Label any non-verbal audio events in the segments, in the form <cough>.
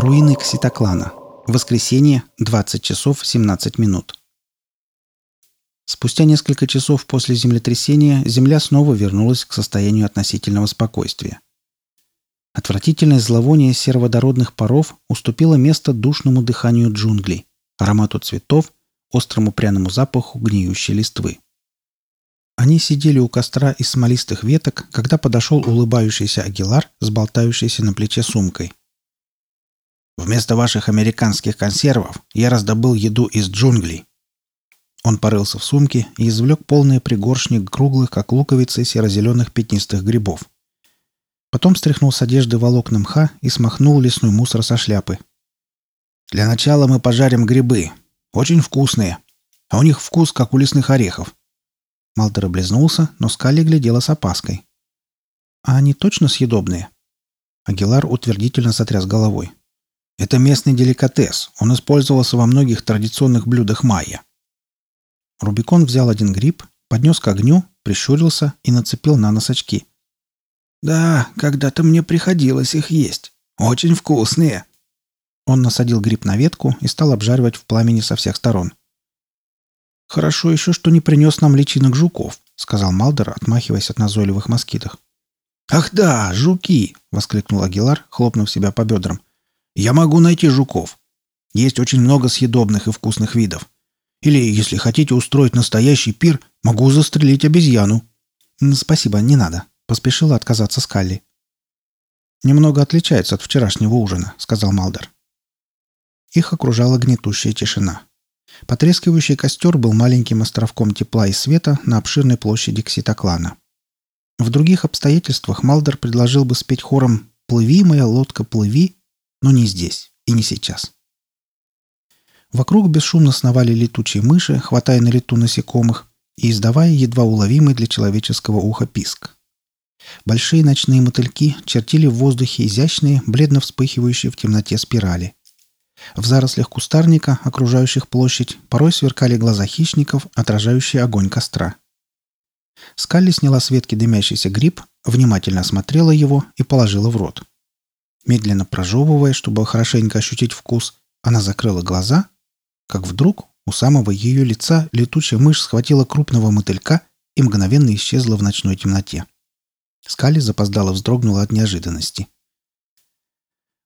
Руины Кситоклана. Воскресенье, 20 часов 17 минут. Спустя несколько часов после землетрясения Земля снова вернулась к состоянию относительного спокойствия. Отвратительное зловоние сероводородных паров уступило место душному дыханию джунглей, аромату цветов, острому пряному запаху гниющей листвы. Они сидели у костра из смолистых веток, когда подошел улыбающийся Агилар с болтающейся на плече сумкой. «Вместо ваших американских консервов я раздобыл еду из джунглей», он порылся в сумке и извлек полные пригоршни круглых, как луковицы, серо-зеленых пятнистых грибов. Потом стряхнул с одежды волокна мха и смахнул лесной мусор со шляпы. «Для начала мы пожарим грибы. Очень вкусные. А у них вкус, как у лесных орехов». Малтер облизнулся, но Скалли глядела с опаской. «А они точно съедобные?» Агилар утвердительно сотряс головой. «Это местный деликатес. Он использовался во многих традиционных блюдах майя. Рубикон взял один гриб, поднес к огню, прищурился и нацепил на нос очки. «Да, когда-то мне приходилось их есть. Очень вкусные!» Он насадил гриб на ветку и стал обжаривать в пламени со всех сторон. «Хорошо еще, что не принес нам личинок жуков», — сказал Малдер, отмахиваясь от назойливых москитов. «Ах да, жуки!» — воскликнул Агилар, хлопнув себя по бедрам. «Я могу найти жуков. Есть очень много съедобных и вкусных видов. Или, если хотите устроить настоящий пир, могу застрелить обезьяну». «Спасибо, не надо», — поспешила отказаться Скалли. «Немного отличается от вчерашнего ужина», — сказал Малдер. Их окружала гнетущая тишина. Потрескивающий костер был маленьким островком тепла и света на обширной площади Кситоклана. В других обстоятельствах Малдер предложил бы спеть хором «Плыви, моя лодка, плыви», но не здесь и не сейчас. Вокруг бесшумно сновали летучие мыши, хватая на лету насекомых и издавая едва уловимый для человеческого уха писк. Большие ночные мотыльки чертили в воздухе изящные, бледно вспыхивающие в темноте спирали. В зарослях кустарника, окружающих площадь, порой сверкали глаза хищников, отражающие огонь костра. Скалли сняла с ветки дымящийся гриб, внимательно осмотрела его и положила в рот. Медленно прожевывая, чтобы хорошенько ощутить вкус, она закрыла глаза как вдруг у самого ее лица летучая мышь схватила крупного мотылька и мгновенно исчезла в ночной темноте. Скали запоздало вздрогнула от неожиданности.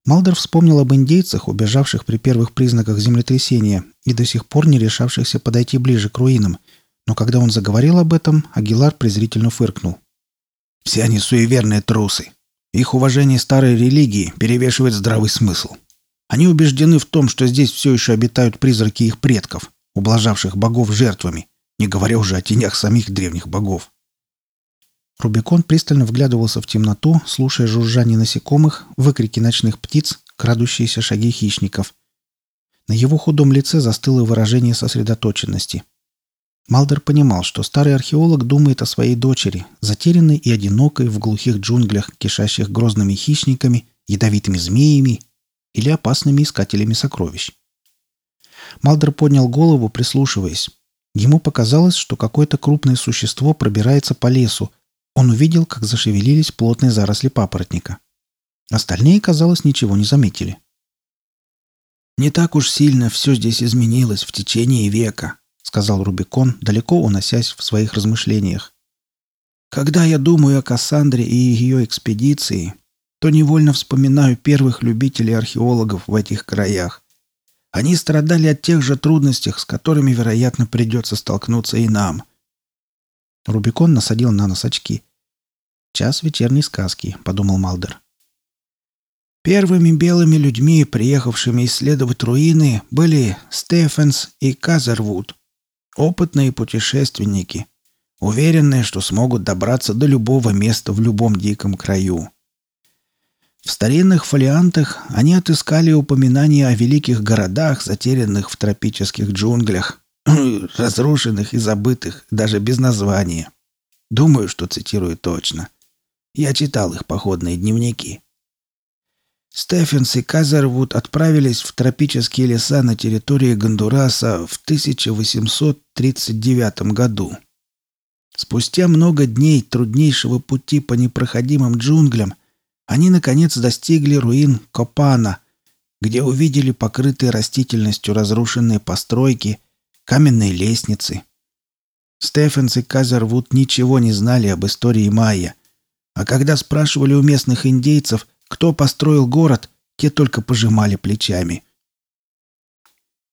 Малдер вспомнил об индейцах, убежавших при первых признаках землетрясения и до сих пор не решавшихся подойти ближе к руинам, но когда он заговорил об этом, Агилар презрительно фыркнул. «Все они суеверные трусы. Их уважение старой религии перевешивает здравый смысл. Они убеждены в том, что здесь все еще обитают призраки их предков, ублажавших богов жертвами, не говоря уже о тенях самих древних богов. Рубикон пристально вглядывался в темноту, слушая жужжание насекомых, выкрики ночных птиц, крадущиеся шаги хищников. На его худом лице застыло выражение сосредоточенности. Малдер понимал, что старый археолог думает о своей дочери, затерянной и одинокой в глухих джунглях, кишащих грозными хищниками, ядовитыми змеями или опасными искателями сокровищ. Малдер поднял голову, прислушиваясь. Ему показалось, что какое-то крупное существо пробирается по лесу. Он увидел, как зашевелились плотные заросли папоротника. Остальные, казалось, ничего не заметили. «Не так уж сильно все здесь изменилось в течение века», — сказал Рубикон, далеко уносясь в своих размышлениях. «Когда я думаю о Кассандре и ее экспедиции, то невольно вспоминаю первых любителей археологов в этих краях. Они страдали от тех же трудностей, с которыми, вероятно, придется столкнуться и нам. Рубикон насадил на нос очки. «Час вечерней сказки», — подумал Малдер. Первыми белыми людьми, приехавшими исследовать руины, были Стефенс и Казервуд. Опытные путешественники, уверенные, что смогут добраться до любого места в любом диком краю. В старинных фолиантах они отыскали упоминания о великих городах, затерянных в тропических джунглях, <clears throat> разрушенных и забытых, даже без названия. Думаю, что цитирую точно. Я читал их походные дневники. Стефенс и Казервуд отправились в тропические леса на территории Гондураса в 1839 году. Спустя много дней труднейшего пути по непроходимым джунглям – они, наконец, достигли руин Копана, где увидели покрытые растительностью разрушенные постройки, каменные лестницы. Стефенс и Казервуд ничего не знали об истории майя, а когда спрашивали у местных индейцев, кто построил город, те только пожимали плечами.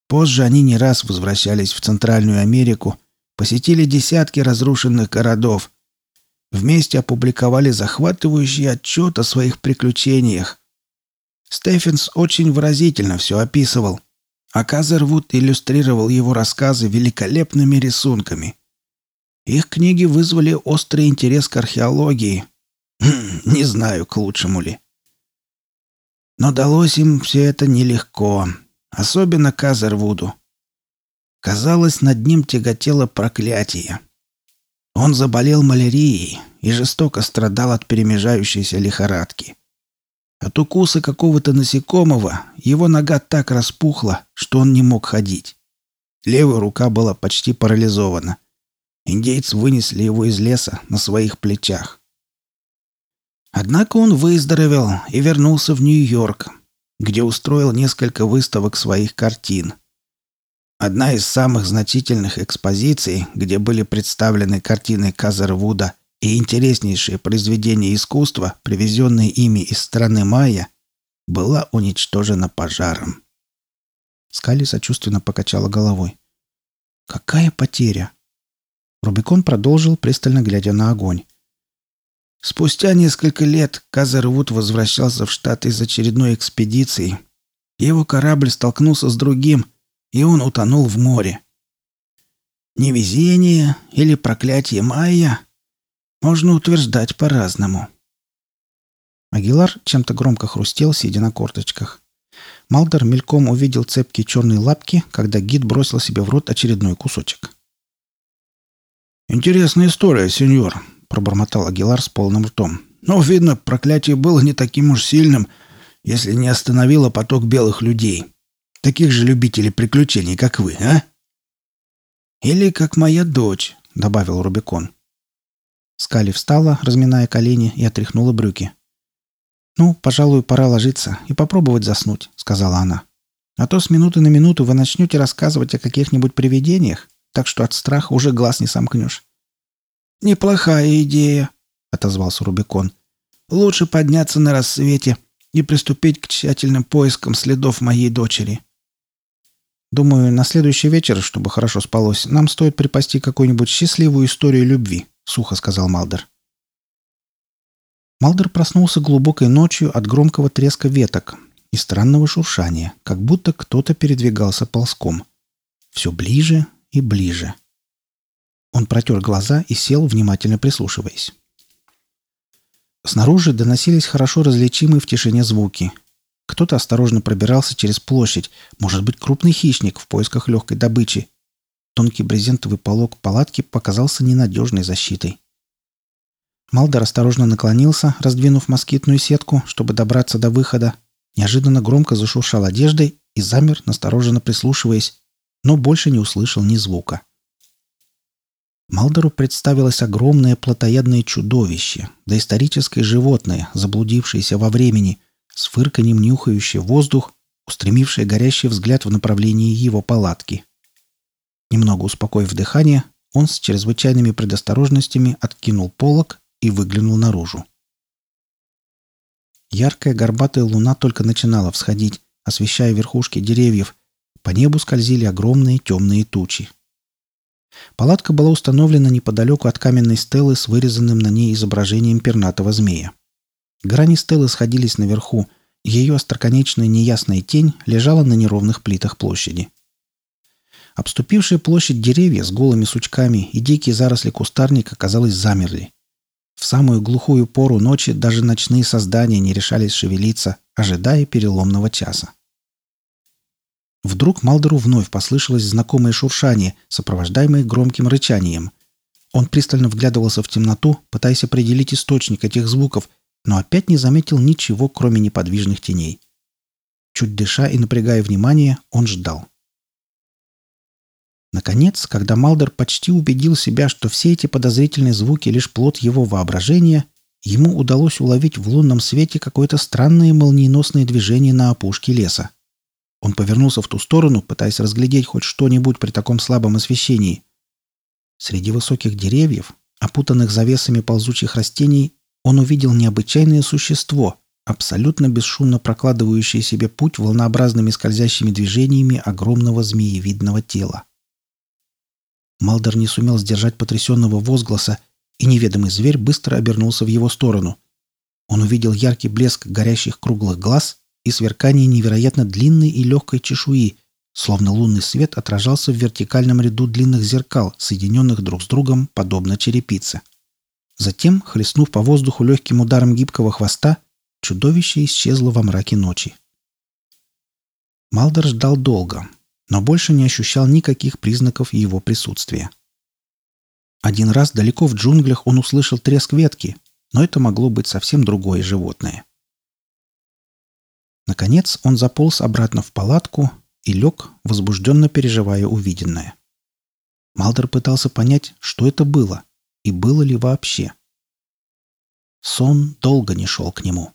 Позже они не раз возвращались в Центральную Америку, посетили десятки разрушенных городов. Вместе опубликовали захватывающий отчет о своих приключениях. Стефенс очень выразительно все описывал, а Казервуд иллюстрировал его рассказы великолепными рисунками. Их книги вызвали острый интерес к археологии. Хм, не знаю, к лучшему ли. Но далось им все это нелегко. Особенно Казервуду. Казалось, над ним тяготело проклятие. Он заболел малярией и жестоко страдал от перемежающейся лихорадки. От укуса какого-то насекомого его нога так распухла, что он не мог ходить. Левая рука была почти парализована. Индейцы вынесли его из леса на своих плечах. Однако он выздоровел и вернулся в Нью-Йорк, где устроил несколько выставок своих картин. Одна из самых значительных экспозиций, где были представлены картины Казервуда и интереснейшие произведения искусства, привезенные ими из страны Майя, была уничтожена пожаром. Скали сочувственно покачала головой. «Какая потеря!» Рубикон продолжил, пристально глядя на огонь. Спустя несколько лет Казервуд возвращался в штат из очередной экспедиции. Его корабль столкнулся с другим, и он утонул в море. Невезение или проклятие Майя можно утверждать по-разному. Агилар чем-то громко хрустел, сидя на корточках. Малдер мельком увидел цепкие черные лапки, когда гид бросил себе в рот очередной кусочек. «Интересная история, сеньор пробормотал Агилар с полным ртом. «Но, видно, проклятие было не таким уж сильным, если не остановило поток белых людей. Таких же любителей приключений, как вы, а?» «Или как моя дочь», — добавил Рубикон. Скали встала, разминая колени, и отряхнула брюки. «Ну, пожалуй, пора ложиться и попробовать заснуть», — сказала она. «А то с минуты на минуту вы начнете рассказывать о каких-нибудь привидениях, так что от страха уже глаз не сомкнешь». «Неплохая идея», — отозвался Рубикон. «Лучше подняться на рассвете и приступить к тщательным поискам следов моей дочери». «Думаю, на следующий вечер, чтобы хорошо спалось, нам стоит припасти какую-нибудь счастливую историю любви», — сухо сказал Малдер. Малдер проснулся глубокой ночью от громкого треска веток и странного шуршания, как будто кто-то передвигался ползком. Все ближе и ближе. Он протер глаза и сел, внимательно прислушиваясь. Снаружи доносились хорошо различимые в тишине звуки. Кто-то осторожно пробирался через площадь, может быть, крупный хищник в поисках легкой добычи. Тонкий брезентовый полог палатки показался ненадежной защитой. Малдер осторожно наклонился, раздвинув москитную сетку, чтобы добраться до выхода. Неожиданно громко зашуршал одеждой и замер, настороженно прислушиваясь, но больше не услышал ни звука. Малдору представилось огромное плотоядное чудовище, доисторическое животное, заблудившееся во времени, с фырканьем нюхающее воздух, устремившее горящий взгляд в направлении его палатки. Немного успокоив дыхание, он с чрезвычайными предосторожностями откинул полог и выглянул наружу. Яркая горбатая луна только начинала всходить, освещая верхушки деревьев. По небу скользили огромные темные тучи. Палатка была установлена неподалеку от каменной стелы с вырезанным на ней изображением пернатого змея. Грани стелы сходились наверху, ее остроконечная неясная тень лежала на неровных плитах площади. Обступившие площадь деревья с голыми сучками и дикие заросли кустарника, казалось, замерли. В самую глухую пору ночи даже ночные создания не решались шевелиться, ожидая переломного часа. Вдруг Малдеру вновь послышалось знакомое шуршание, сопровождаемое громким рычанием. Он пристально вглядывался в темноту, пытаясь определить источник этих звуков, но опять не заметил ничего, кроме неподвижных теней. Чуть дыша и напрягая внимание, он ждал. Наконец, когда Малдер почти убедил себя, что все эти подозрительные звуки лишь плод его воображения, ему удалось уловить в лунном свете какое-то странное молниеносное движение на опушке леса. Он повернулся в ту сторону, пытаясь разглядеть хоть что-нибудь при таком слабом освещении. Среди высоких деревьев, опутанных завесами ползучих растений, он увидел необычайное существо, абсолютно бесшумно прокладывающее себе путь волнообразными скользящими движениями огромного змеевидного тела. Малдер не сумел сдержать потрясенного возгласа, и неведомый зверь быстро обернулся в его сторону. Он увидел яркий блеск горящих круглых глаз и сверкание невероятно длинной и легкой чешуи, словно лунный свет отражался в вертикальном ряду длинных зеркал, соединенных друг с другом, подобно черепице. Затем, хлестнув по воздуху легким ударом гибкого хвоста, чудовище исчезло во мраке ночи. Малдер ждал долго, но больше не ощущал никаких признаков его присутствия. Один раз далеко в джунглях он услышал треск ветки, но это могло быть совсем другое животное. Наконец он заполз обратно в палатку и лег, возбужденно переживая увиденное. Малдер пытался понять, что это было и было ли вообще. Сон долго не шел к нему.